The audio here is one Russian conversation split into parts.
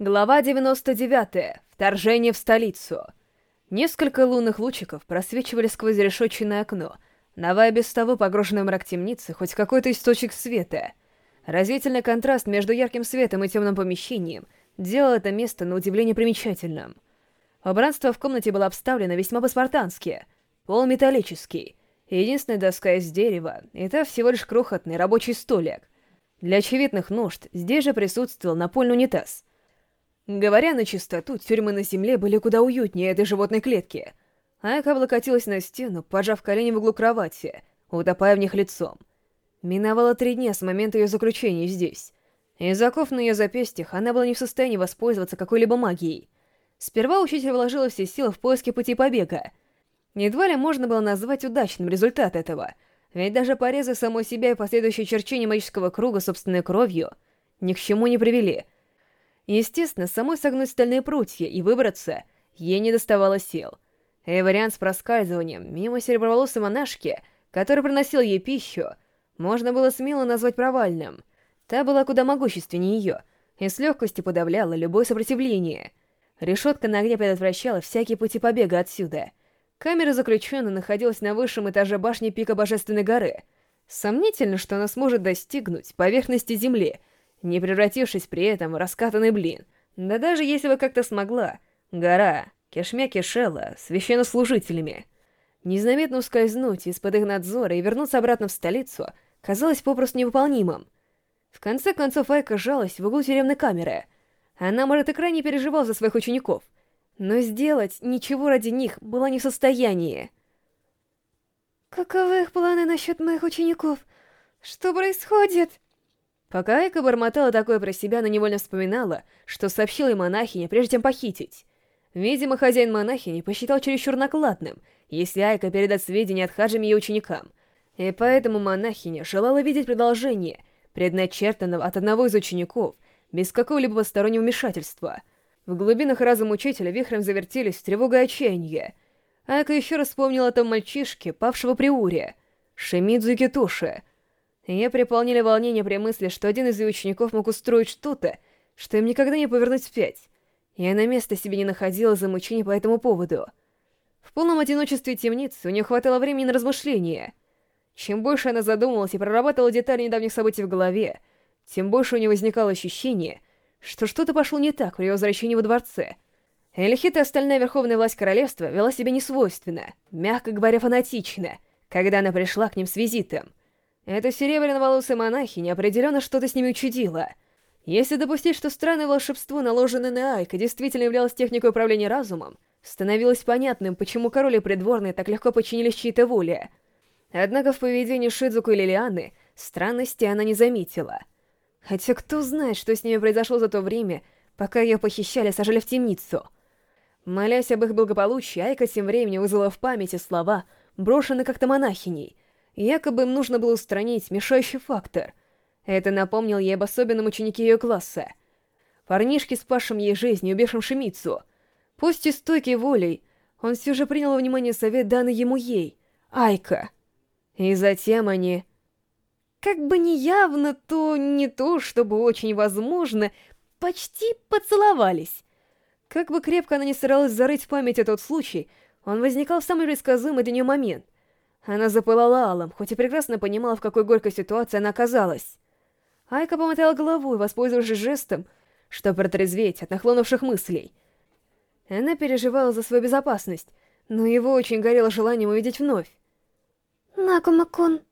Глава 99. Вторжение в столицу. Несколько лунных лучиков просвечивали сквозь решетчатое окно, давая без того погруженной мрак темницы хоть какой-то источник света. Разительный контраст между ярким светом и темным помещением делал это место на удивление примечательным. Убранство в комнате было обставлено весьма по-спартански. Пол металлический, единственная доска из дерева, и та всего лишь крохотный рабочий столик. Для очевидных нужд здесь же присутствовал напольный унитаз — Говоря на чистоту, тюрьмы на земле были куда уютнее этой животной клетки. Айка облокотилась на стену, пожав колени в углу кровати, утопая в них лицом. Миновало три дня с момента ее заключения здесь. Из оков на ее запястьях она была не в состоянии воспользоваться какой-либо магией. Сперва учитель вложила все силы в поиски пути побега. Едва ли можно было назвать удачным результат этого, ведь даже порезы самой себя и последующее черчение магического круга собственной кровью ни к чему не привели — Естественно, самой согнуть стальные прутья и выбраться ей не доставало сил. И вариант с проскальзыванием мимо сереброволосой монашки, который приносил ей пищу, можно было смело назвать провальным. Та была куда могущественнее ее и с легкостью подавляла любое сопротивление. Решетка на огне предотвращала всякие пути побега отсюда. Камера заключенного находилась на высшем этаже башни пика Божественной горы. Сомнительно, что она сможет достигнуть поверхности Земли — не превратившись при этом в раскатанный блин. Да даже если бы как-то смогла, гора кишмя кишела священнослужителями. Незаметно ускользнуть из-под их надзора и вернуться обратно в столицу казалось попросту невыполнимым. В конце концов Айка жалась в углу тюремной камеры. Она, может, и крайне переживала за своих учеников, но сделать ничего ради них была не в состоянии. «Каковы их планы насчет моих учеников? Что происходит?» Пока Айка бормотала такое про себя, она невольно вспоминала, что сообщила ей монахиня, прежде чем похитить. Видимо, хозяин монахини посчитал чересчур накладным, если Айка передаст сведения от Хаджими ее ученикам. И поэтому монахиня желала видеть продолжение, предначертанного от одного из учеников, без какого-либо постороннего вмешательства. В глубинах разума учителя вихрем завертелись тревога и отчаяние. Айка еще раз вспомнила о том мальчишке, павшего при Уре, Шимидзу Китуши, ее переполнили волнение при мысли, что один из ее учеников мог устроить что-то, что им никогда не повернуть вспять. Я на место себе не находила за мучение по этому поводу. В полном одиночестве темницы у нее хватало времени на размышления. Чем больше она задумывалась и прорабатывала детали недавних событий в голове, тем больше у нее возникало ощущение, что что-то пошло не так при возвращении во дворце. Эльхит и остальная верховная власть королевства вела себя несвойственно, мягко говоря, фанатично, когда она пришла к ним с визитом — эта серебряноволосая монахиня определенно что-то с ними учудила. Если допустить, что странное волшебство, наложенное на Айка, действительно являлось техникой управления разумом, становилось понятным, почему король и придворные так легко подчинились чьей-то воле. Однако в поведении Шидзуку и Лилианы странности она не заметила. Хотя кто знает, что с ними произошло за то время, пока ее похищали и сажали в темницу. Молясь об их благополучии, Айка тем временем вызвала в памяти слова, брошенные как-то монахиней — Якобы им нужно было устранить мешающий фактор. Это напомнил ей об особенном ученике ее класса. Парнишке, спасшем ей жизнь и убившем Шимицу. Пусть и стойкий волей, он все же принял во внимание совет, данный ему ей, Айка. И затем они... Как бы не явно, то не то, чтобы очень возможно, почти поцеловались. Как бы крепко она не старалась зарыть в память этот случай, он возникал в самый предсказуемый для нее момент. Она запылала алом, хоть и прекрасно понимала, в какой горькой ситуации она оказалась. Айка помотала головой, воспользовавшись жестом, чтобы протрезветь от нахлынувших мыслей. Она переживала за свою безопасность, но его очень горело желанием увидеть вновь. Накума-кун.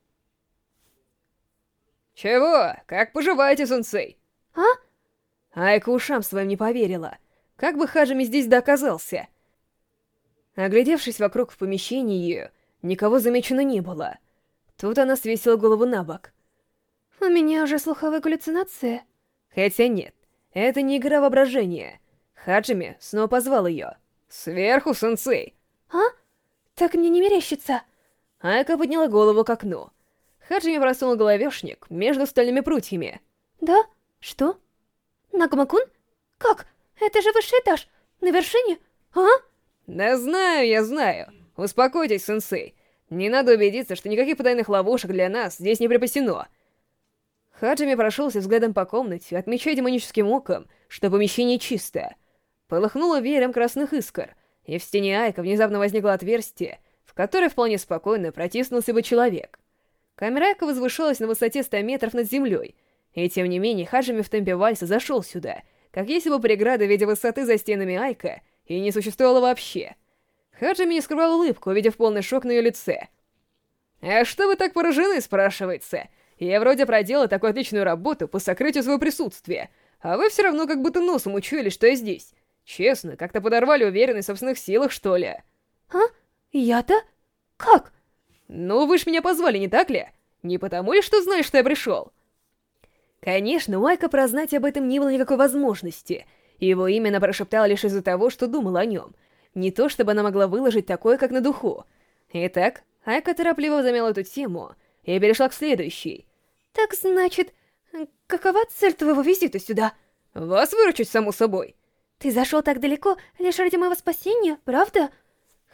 «Чего? Как поживаете, сенсей?» «А?» Айка ушам своим не поверила. Как бы Хаджими здесь да оказался? Оглядевшись вокруг в помещении ее, Никого замечено не было. Тут она свесила голову на бок. «У меня уже слуховая галлюцинация?» Хотя нет, это не игра воображения. Хаджими снова позвал ее. «Сверху, сенсей!» «А? Так мне не мерещится!» Айка подняла голову к окну. Хаджими просунул головешник между стальными прутьями. «Да? Что? Нагамакун? Как? Это же высший этаж! На вершине? А?» «Да знаю, я знаю. Успокойтесь, сенсей. Не надо убедиться, что никаких потайных ловушек для нас здесь не припасено. Хаджими прошелся взглядом по комнате, отмечая демоническим оком, что помещение чисто. Полыхнуло веером красных искр, и в стене Айка внезапно возникло отверстие, в которое вполне спокойно протиснулся бы человек. Камера Айка возвышалась на высоте 100 метров над землей, и тем не менее Хаджими в темпе вальса зашел сюда, как если бы преграда в виде высоты за стенами Айка и не существовало вообще. Хаджими не скрывал улыбку, увидев полный шок на ее лице. «А что вы так поражены?» — спрашивается. «Я вроде проделал такую отличную работу по сокрытию своего присутствия, а вы все равно как будто носом учуяли, что я здесь. Честно, как-то подорвали уверенность в собственных силах, что ли?» «А? Я-то? Как?» «Ну, вы ж меня позвали, не так ли? Не потому ли, что знаешь, что я пришел?» Конечно, у Айка прознать об этом не было никакой возможности. Его имя она прошептала лишь из-за того, что думала о нем. Не то, чтобы она могла выложить такое, как на духу. Итак, Айка торопливо замяла эту тему и перешла к следующей. «Так значит, какова цель твоего визита сюда?» «Вас выручить, само собой». «Ты зашел так далеко лишь ради моего спасения, правда?»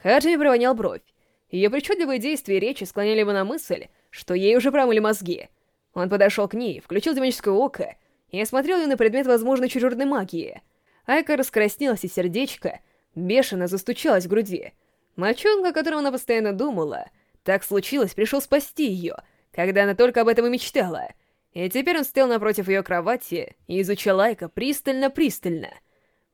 Хаджими провонял бровь. Ее причудливые действия и речи склоняли его на мысль, что ей уже промыли мозги. Он подошел к ней, включил демоническое око и осмотрел ее на предмет возможной чужеродной магии. Айка раскраснелась, и сердечко бешено застучалось в груди. Мальчонка, о котором она постоянно думала, так случилось, пришел спасти ее, когда она только об этом и мечтала. И теперь он стоял напротив ее кровати и изучал Айка пристально-пристально.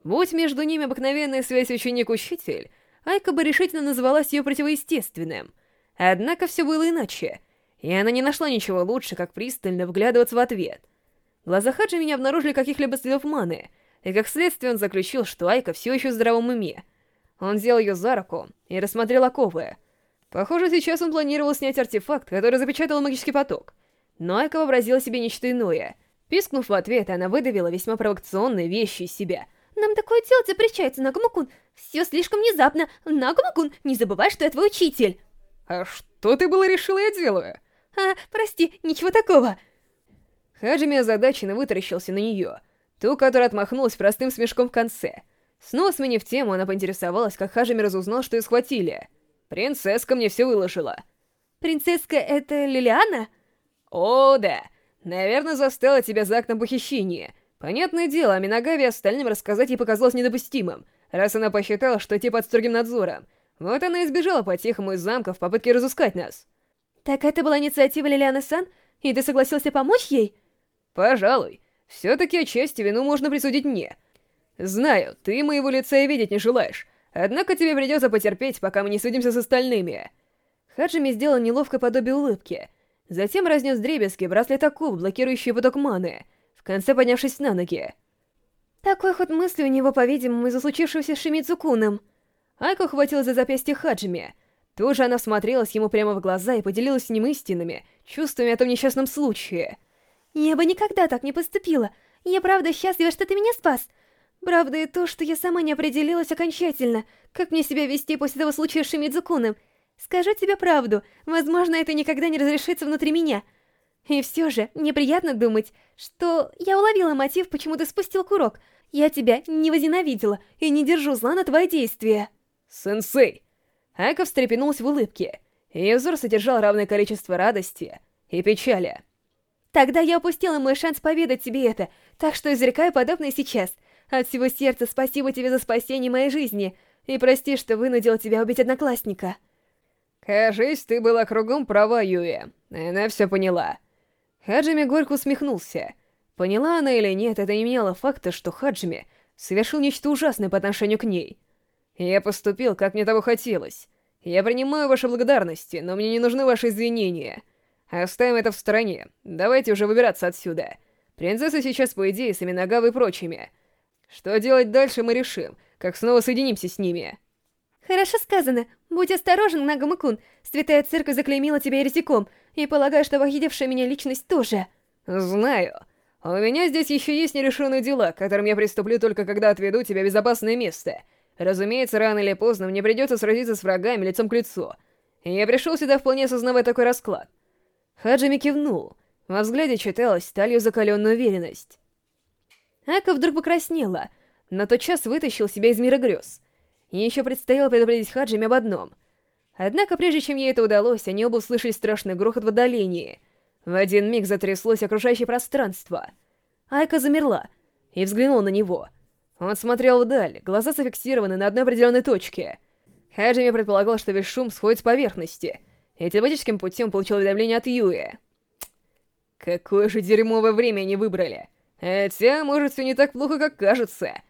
Будь между ними обыкновенная связь ученик-учитель, Айка бы решительно называлась ее противоестественным. Однако все было иначе, и она не нашла ничего лучше, как пристально вглядываться в ответ. Глаза Хаджи меня обнаружили каких-либо следов маны, и как следствие он заключил, что Айка все еще в здравом уме. Он взял ее за руку и рассмотрел оковы. Похоже, сейчас он планировал снять артефакт, который запечатал магический поток. Но Айка вообразила себе нечто иное. Пискнув в ответ, она выдавила весьма провокационные вещи из себя. «Нам такое делать запрещается, Нагумакун. Все слишком внезапно. Нагумакун, не забывай, что я твой учитель!» «А что ты было решила я делаю?» «А, прости, ничего такого!» Хаджими озадаченно вытаращился на нее, ту, которая отмахнулась простым смешком в конце. Снова сменив тему, она поинтересовалась, как Хаджими разузнал, что ее схватили. «Принцесска мне все выложила». «Принцесска — это Лилиана?» «О, да. Наверное, застала тебя за актом похищения. Понятное дело, о Минагаве остальным рассказать ей показалось недопустимым, раз она посчитала, что те под строгим надзором. Вот она и сбежала по-тихому из замка в попытке разыскать нас». Так это была инициатива Лилианы Сан, и ты согласился помочь ей? Пожалуй. Все-таки отчасти вину можно присудить мне. Знаю, ты моего лица и видеть не желаешь, однако тебе придется потерпеть, пока мы не судимся с остальными. Хаджими сделал неловкое подобие улыбки. Затем разнес дребезги браслет Акуб, блокирующий поток маны, в конце поднявшись на ноги. Такой ход мысли у него, по-видимому, из-за случившегося с Шимидзукуном. Айко хватил за запястье Хаджими — Тут же она всмотрелась ему прямо в глаза и поделилась с ним истинными, чувствами о том несчастном случае. «Я бы никогда так не поступила. Я правда счастлива, что ты меня спас. Правда и то, что я сама не определилась окончательно, как мне себя вести после того случая с Шимидзукуном. Скажу тебе правду, возможно, это никогда не разрешится внутри меня. И все же, мне приятно думать, что я уловила мотив, почему ты спустил курок. Я тебя не возненавидела и не держу зла на твои действия». «Сенсей!» Айка встрепенулась в улыбке. Ее взор содержал равное количество радости и печали. «Тогда я упустила мой шанс поведать тебе это, так что изрекаю подобное сейчас. От всего сердца спасибо тебе за спасение моей жизни, и прости, что вынудил тебя убить одноклассника». «Кажись, ты была кругом права, Юя. Она все поняла». Хаджими горько усмехнулся. Поняла она или нет, это не меняло факта, что Хаджими совершил нечто ужасное по отношению к ней. Я поступил, как мне того хотелось. Я принимаю ваши благодарности, но мне не нужны ваши извинения. Оставим это в стороне. Давайте уже выбираться отсюда. Принцесса сейчас, по идее, с Аминагавой и прочими. Что делать дальше, мы решим, как снова соединимся с ними. Хорошо сказано. Будь осторожен, Нагамакун. Святая Церковь заклеймила тебя еретиком, и полагаю, что похитившая меня личность тоже. Знаю. У меня здесь еще есть нерешенные дела, к которым я приступлю только когда отведу тебя в безопасное место — Разумеется, рано или поздно мне придется сразиться с врагами лицом к лицу. я пришел сюда вполне осознавая такой расклад. Хаджими кивнул. Во взгляде читалась сталью закаленную уверенность. Ака вдруг покраснела, но тотчас вытащил себя из мира грез. И еще предстояло предупредить Хаджими об одном. Однако, прежде чем ей это удалось, они оба услышали страшный грохот в отдалении. В один миг затряслось окружающее пространство. Айка замерла, и взглянул на него. Он смотрел вдаль, глаза зафиксированы на одной определенной точке. Хаджими предполагал, что весь шум сходит с поверхности, и телепатическим путем получил уведомление от Юи. Какое же дерьмовое время они выбрали. Хотя, может, все не так плохо, как кажется.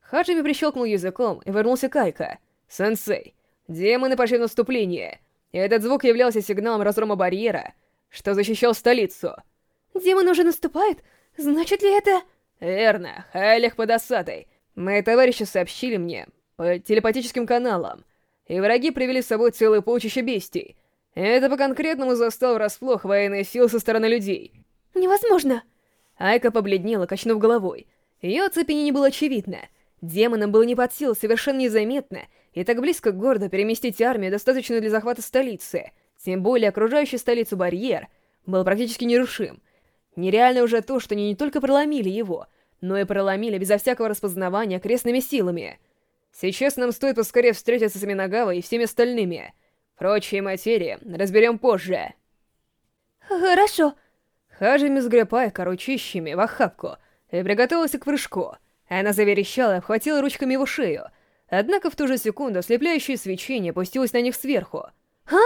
Хаджими прищелкнул языком и вернулся к Айка. «Сенсей, демоны пошли в наступление. Этот звук являлся сигналом разрома барьера, что защищал столицу». «Демон уже наступает? Значит ли это...» «Верно, Хайлех подосадой. Мои товарищи сообщили мне по телепатическим каналам, и враги привели с собой целое полчище бестий. Это по-конкретному застал врасплох военные силы со стороны людей». «Невозможно!» Айка побледнела, качнув головой. Ее оцепенение было очевидно. Демонам было не под силу совершенно незаметно и так близко к городу переместить армию, достаточную для захвата столицы. Тем более окружающий столицу барьер был практически нерушим. Нереально уже то, что они не только проломили его, но и проломили безо всякого распознавания крестными силами. Сейчас нам стоит поскорее встретиться с Минагавой и всеми остальными. Прочие материи разберем позже. Хорошо. Хажими сгребая коручищами в охапку и приготовилась к прыжку. Она заверещала и обхватила ручками его шею. Однако в ту же секунду ослепляющее свечение опустилось на них сверху. «А?»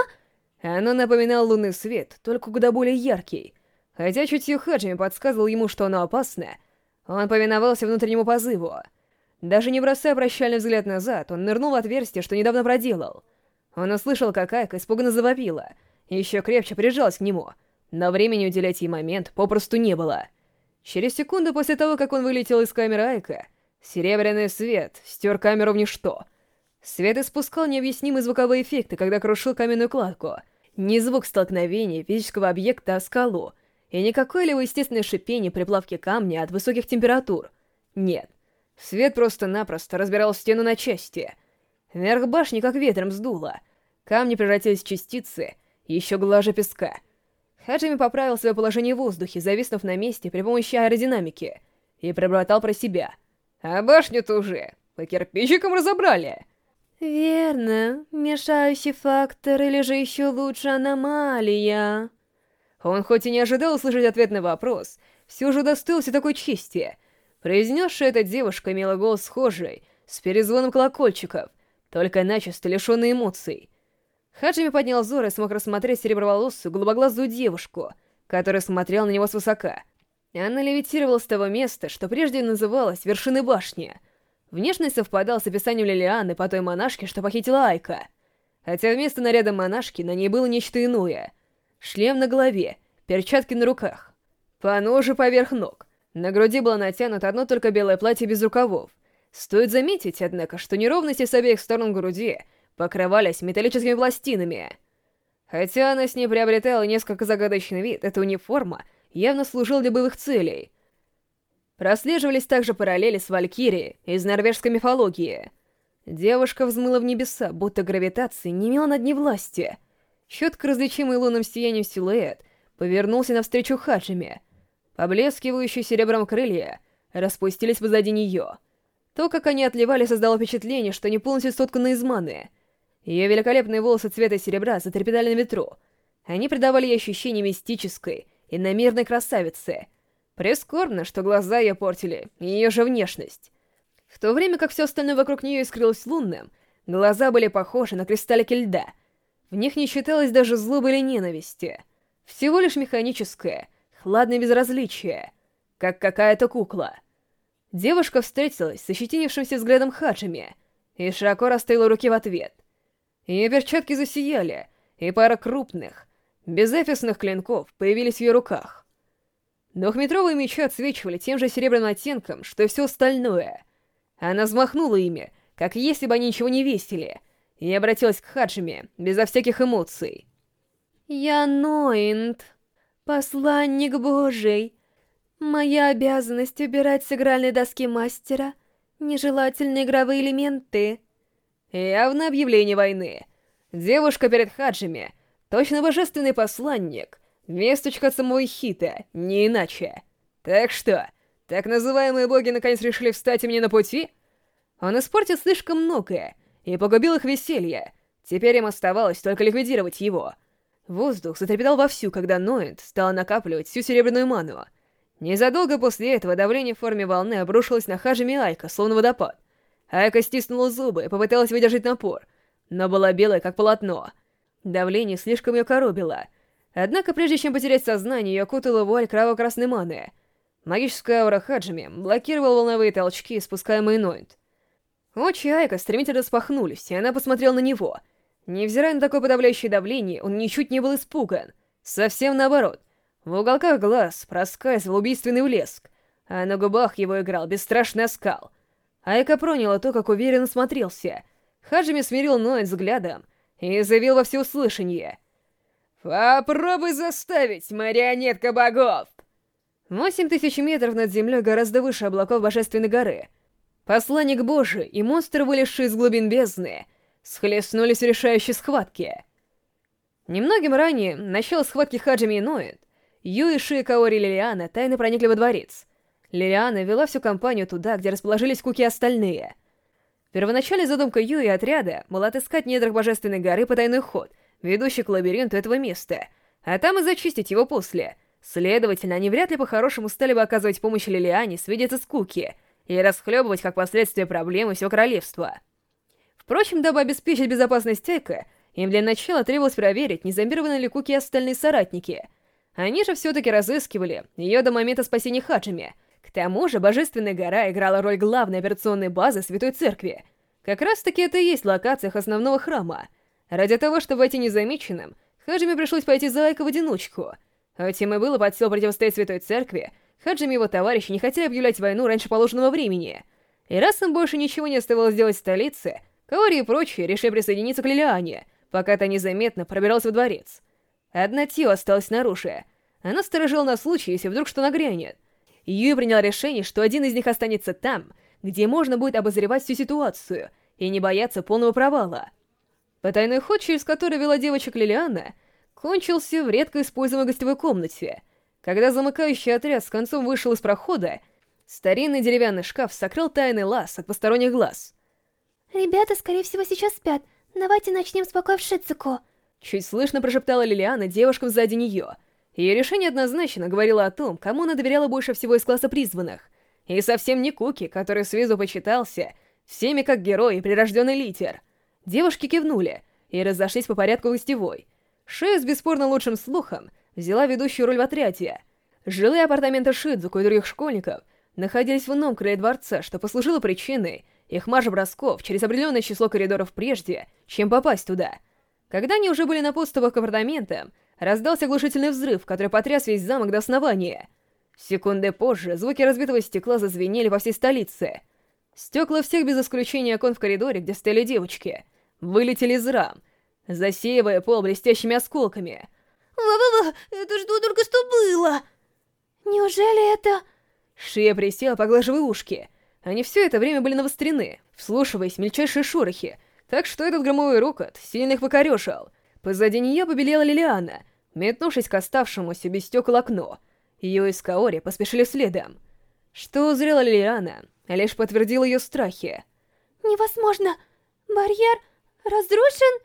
Оно напоминало лунный свет, только куда более яркий. Хотя чутье Хаджими подсказывал ему, что оно опасно, он повиновался внутреннему позыву. Даже не бросая прощальный взгляд назад, он нырнул в отверстие, что недавно проделал. Он услышал, как Айка испуганно завопила, и еще крепче прижалась к нему, но времени уделять ей момент попросту не было. Через секунду после того, как он вылетел из камеры Айка, серебряный свет стер камеру в ничто. Свет испускал необъяснимые звуковые эффекты, когда крушил каменную кладку. Не звук столкновения физического объекта о скалу, и не какое-либо естественное шипение при плавке камня от высоких температур. Нет. Свет просто-напросто разбирал стену на части. Верх башни как ветром сдуло. Камни превратились в частицы, еще глаже песка — Хаджими поправил свое положение в воздухе, зависнув на месте при помощи аэродинамики, и пробормотал про себя. «А башню-то уже по кирпичикам разобрали!» «Верно. Мешающий фактор или же еще лучше аномалия?» Он хоть и не ожидал услышать ответ на вопрос, все же удостоился такой чести. Произнесшая эта девушка имела голос схожий, с перезвоном колокольчиков, только начисто лишенный эмоций. Хаджими поднял взор и смог рассмотреть сереброволосую, голубоглазую девушку, которая смотрела на него свысока. Она левитировала с того места, что прежде называлось вершиной башни. Внешность совпадала с описанием Лилианы по той монашке, что похитила Айка. Хотя вместо наряда монашки на ней было нечто иное. Шлем на голове, перчатки на руках. По ножу поверх ног. На груди было натянуто одно только белое платье без рукавов. Стоит заметить, однако, что неровности с обеих сторон груди — покрывались металлическими пластинами. Хотя она с ней приобретала несколько загадочный вид, эта униформа явно служила для боевых целей. Прослеживались также параллели с Валькирией из норвежской мифологии. Девушка взмыла в небеса, будто гравитация не имела над ней власти. Четко различимый лунным сиянием силуэт повернулся навстречу Хаджиме. Поблескивающие серебром крылья распустились позади нее. То, как они отливали, создало впечатление, что они полностью сотканы из маны — ее великолепные волосы цвета серебра затрепетали на ветру. Они придавали ей ощущение мистической и намерной красавицы. Прискорбно, что глаза ее портили, ее же внешность. В то время как все остальное вокруг нее искрилось лунным, глаза были похожи на кристаллики льда. В них не считалось даже злобы или ненависти. Всего лишь механическое, хладное безразличие, как какая-то кукла. Девушка встретилась с ощетинившимся взглядом Хаджими и широко расставила руки в ответ — ее перчатки засияли, и пара крупных, безэфисных клинков появились в ее руках. Двухметровые мечи отсвечивали тем же серебряным оттенком, что и все остальное. Она взмахнула ими, как если бы они ничего не весили, и обратилась к Хаджиме безо всяких эмоций. «Я Ноинд, посланник Божий. Моя обязанность убирать с игральной доски мастера нежелательные игровые элементы». Явно объявление войны. Девушка перед Хаджими, точно божественный посланник, весточка от самого Хита, не иначе. Так что, так называемые боги наконец решили встать мне на пути? Он испортил слишком многое и погубил их веселье. Теперь им оставалось только ликвидировать его. Воздух затрепетал вовсю, когда Ноэнд стал накапливать всю серебряную ману. Незадолго после этого давление в форме волны обрушилось на Хаджими Айка, словно водопад. Айка стиснула зубы и попыталась выдержать напор, но была белая, как полотно. Давление слишком ее коробило. Однако, прежде чем потерять сознание, ее окутала вуаль кроваво-красной маны. Магическая аура Хаджими блокировала волновые толчки, спускаемые Нойнт. Очи Айка стремительно распахнулись, и она посмотрела на него. Невзирая на такое подавляющее давление, он ничуть не был испуган. Совсем наоборот. В уголках глаз проскальзывал убийственный блеск, а на губах его играл бесстрашный оскал. Айка проняла то, как уверенно смотрелся. Хаджими смирил Ноэт взглядом и заявил во всеуслышание. «Попробуй заставить, марионетка богов!» Восемь тысяч метров над землей гораздо выше облаков Божественной горы — Посланник Божий и монстр, вылезший из глубин бездны, схлестнулись в решающей схватке. Немногим ранее, начало схватки Хаджими и Ноэт, Ю, Ши, Каори и Лилиана тайно проникли во дворец. Лилиана вела всю компанию туда, где расположились Куки остальные. Первоначальная задумка Ю и отряда была отыскать недрах Божественной горы потайной ход, ведущий к лабиринту этого места, а там и зачистить его после. Следовательно, они вряд ли по-хорошему стали бы оказывать помощь Лилиане свидеться с Куки — и расхлебывать как последствия проблемы всего королевства. Впрочем, дабы обеспечить безопасность Эйка, им для начала требовалось проверить, не зомбированы ли Куки остальные соратники. Они же все-таки разыскивали ее до момента спасения Хаджими. Тому же, Божественная гора играла роль главной операционной базы Святой Церкви. Как раз-таки это и есть локация их основного храма. Ради того, чтобы войти незамеченным, Хаджими пришлось пойти за Айко в одиночку. А тем и было под силу противостоять Святой Церкви, Хаджими и его товарищи не хотели объявлять войну раньше положенного времени. И раз им больше ничего не оставалось делать в столице, Каори и прочие решили присоединиться к Лилиане, пока та незаметно пробиралась во дворец. Одна Тио осталась снаружи. Она сторожила на случай, если вдруг что нагрянет. Юи принял решение, что один из них останется там, где можно будет обозревать всю ситуацию и не бояться полного провала. Потайной ход, через который вела девочек Лилиана, кончился в редко используемой гостевой комнате — когда замыкающий отряд с концом вышел из прохода, старинный деревянный шкаф сокрыл тайный лаз от посторонних глаз. «Ребята, скорее всего, сейчас спят. Давайте начнем с покоя в Шицуко». Чуть слышно прошептала Лилиана девушкам сзади нее. Ее решение однозначно говорило о том, кому она доверяла больше всего из класса призванных. И совсем не Куки, который с визу почитался, всеми как герой и прирожденный литер. Девушки кивнули и разошлись по порядку гостевой. Шея с бесспорно лучшим слухом взяла ведущую роль в отряде. Жилые апартаменты Шидзуку и других школьников находились в ином крае дворца, что послужило причиной их марш-бросков через определенное число коридоров прежде, чем попасть туда. Когда они уже были на подступах к апартаментам, раздался оглушительный взрыв, который потряс весь замок до основания. Секунды позже звуки разбитого стекла зазвенели по всей столице. Стекла всех без исключения окон в коридоре, где стояли девочки, вылетели из рам, засеивая пол блестящими осколками — Ва-ва-ва, это что только что было? Неужели это... Шия присела, поглаживая ушки. Они все это время были навострены, вслушиваясь в мельчайшие шорохи, так что этот громовой рокот сильно их покорешил. Позади нее побелела Лилиана, метнувшись к оставшемуся без стекол окно. Ее и Скаори поспешили следом. Что узрела Лилиана, лишь подтвердил ее страхи. «Невозможно! Барьер разрушен?»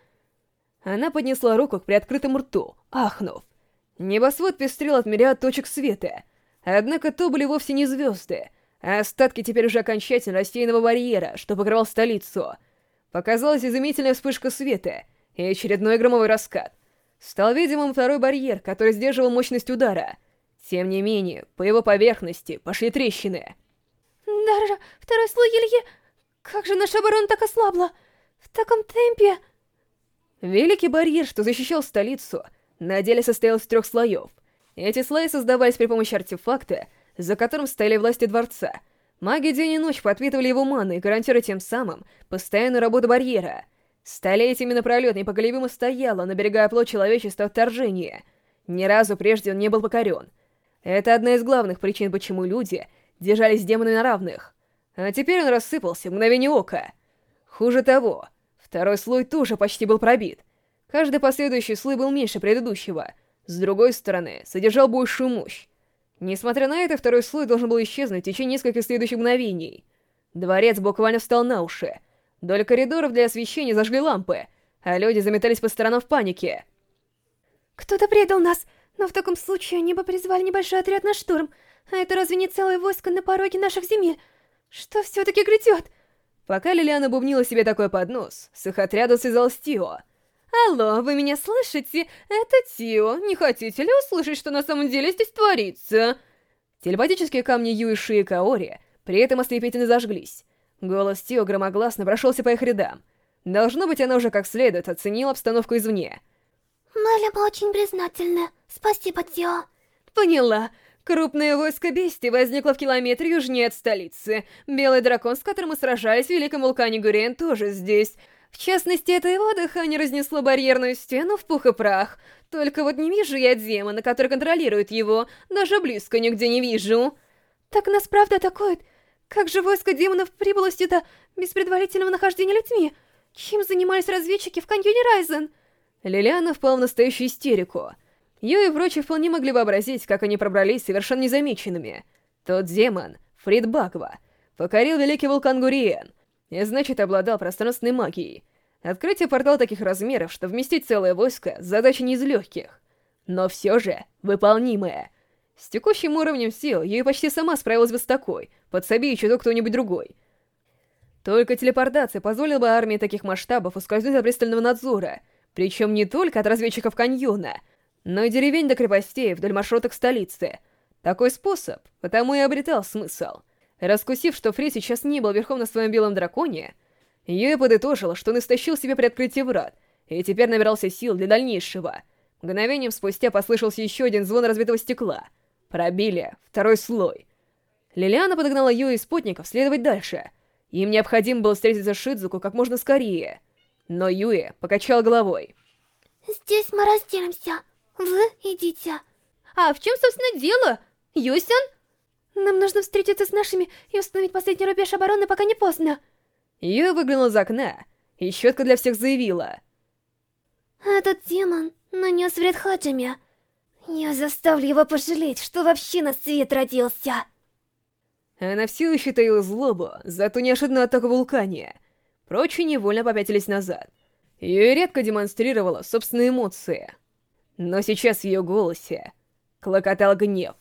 Она поднесла руку к приоткрытому рту, ахнув. Небосвод пестрел от мириад точек света. Однако то были вовсе не звезды, а остатки теперь уже окончательно рассеянного барьера, что покрывал столицу. Показалась изумительная вспышка света и очередной громовой раскат. Стал видимым второй барьер, который сдерживал мощность удара. Тем не менее, по его поверхности пошли трещины. Даже второй слой Ильи... Как же наша оборона так ослабла? В таком темпе... Великий барьер, что защищал столицу, на деле состоял из трех слоев. Эти слои создавались при помощи артефакта, за которым стояли власти дворца. Маги день и ночь подпитывали его маной, гарантируя тем самым постоянную работу барьера. Столетиями напролет непоколебимо стоял он, оберегая плод человечества вторжения. Ни разу прежде он не был покорен. Это одна из главных причин, почему люди держались с демонами на равных. А теперь он рассыпался в мгновение ока. Хуже того, Второй слой тоже почти был пробит. Каждый последующий слой был меньше предыдущего. С другой стороны, содержал большую мощь. Несмотря на это, второй слой должен был исчезнуть в течение нескольких следующих мгновений. Дворец буквально встал на уши. Вдоль коридоров для освещения зажгли лампы, а люди заметались по сторонам в панике. «Кто-то предал нас, но в таком случае они бы призвали небольшой отряд на штурм. А это разве не целое войско на пороге наших земель? Что все-таки грядет? Пока Лилиана бубнила себе такой поднос, с их отряда связалась Тио. «Алло, вы меня слышите? Это Тио. Не хотите ли услышать, что на самом деле здесь творится?» Телепатические камни Юиши и Каори при этом ослепительно зажглись. Голос Тио громогласно прошелся по их рядам. Должно быть, она уже как следует оценила обстановку извне. «Мэля, мы очень признательны. Спасибо, Тио». «Поняла. Крупное войско Бести возникло в километре южнее от столицы. Белый дракон, с которым мы сражались в Великом вулкане Гуриен, тоже здесь. В частности, это его дыхание разнесло барьерную стену в пух и прах. Только вот не вижу я демона, который контролирует его. Даже близко нигде не вижу. Так нас правда атакуют? Как же войско демонов прибыло сюда без предварительного нахождения людьми? Чем занимались разведчики в каньоне Райзен? Лилиана впала в настоящую истерику. Ее и прочие вполне могли вообразить, как они пробрались совершенно незамеченными. Тот демон, Фрид Баква, покорил великий вулкан Гуриен, и значит обладал пространственной магией. Открытие портала таких размеров, что вместить целое войско, задача не из легких. Но все же выполнимая. С текущим уровнем сил ей почти сама справилась бы с такой, подсоби еще кто-нибудь другой. Только телепортация позволила бы армии таких масштабов ускользнуть от пристального надзора, причем не только от разведчиков каньона, но и деревень до крепостей вдоль маршрута к столице. Такой способ потому и обретал смысл. Раскусив, что Фри сейчас не был верхом на своем белом драконе, Юэ подытожила, что он истощил себе при открытии врат, и теперь набирался сил для дальнейшего. Мгновением спустя послышался еще один звон разбитого стекла — Пробили второй слой. Лилиана подогнала Ю и спутников следовать дальше. Им необходимо было встретиться с Шидзуку как можно скорее. Но Юэ покачал головой. «Здесь мы разделимся. Вы идите». «А в чем, собственно, дело? Юсян?» «Нам нужно встретиться с нашими и установить последний рубеж обороны, пока не поздно». Юэ выглянула из окна и щетка для всех заявила. «Этот демон нанес вред Хаджиме. Я заставлю его пожалеть, что вообще на свет родился. Она все еще таила злобу за ту неожиданную атаку вулкания. Прочие невольно попятились назад. Ее редко демонстрировала собственные эмоции. Но сейчас в ее голосе клокотал гнев.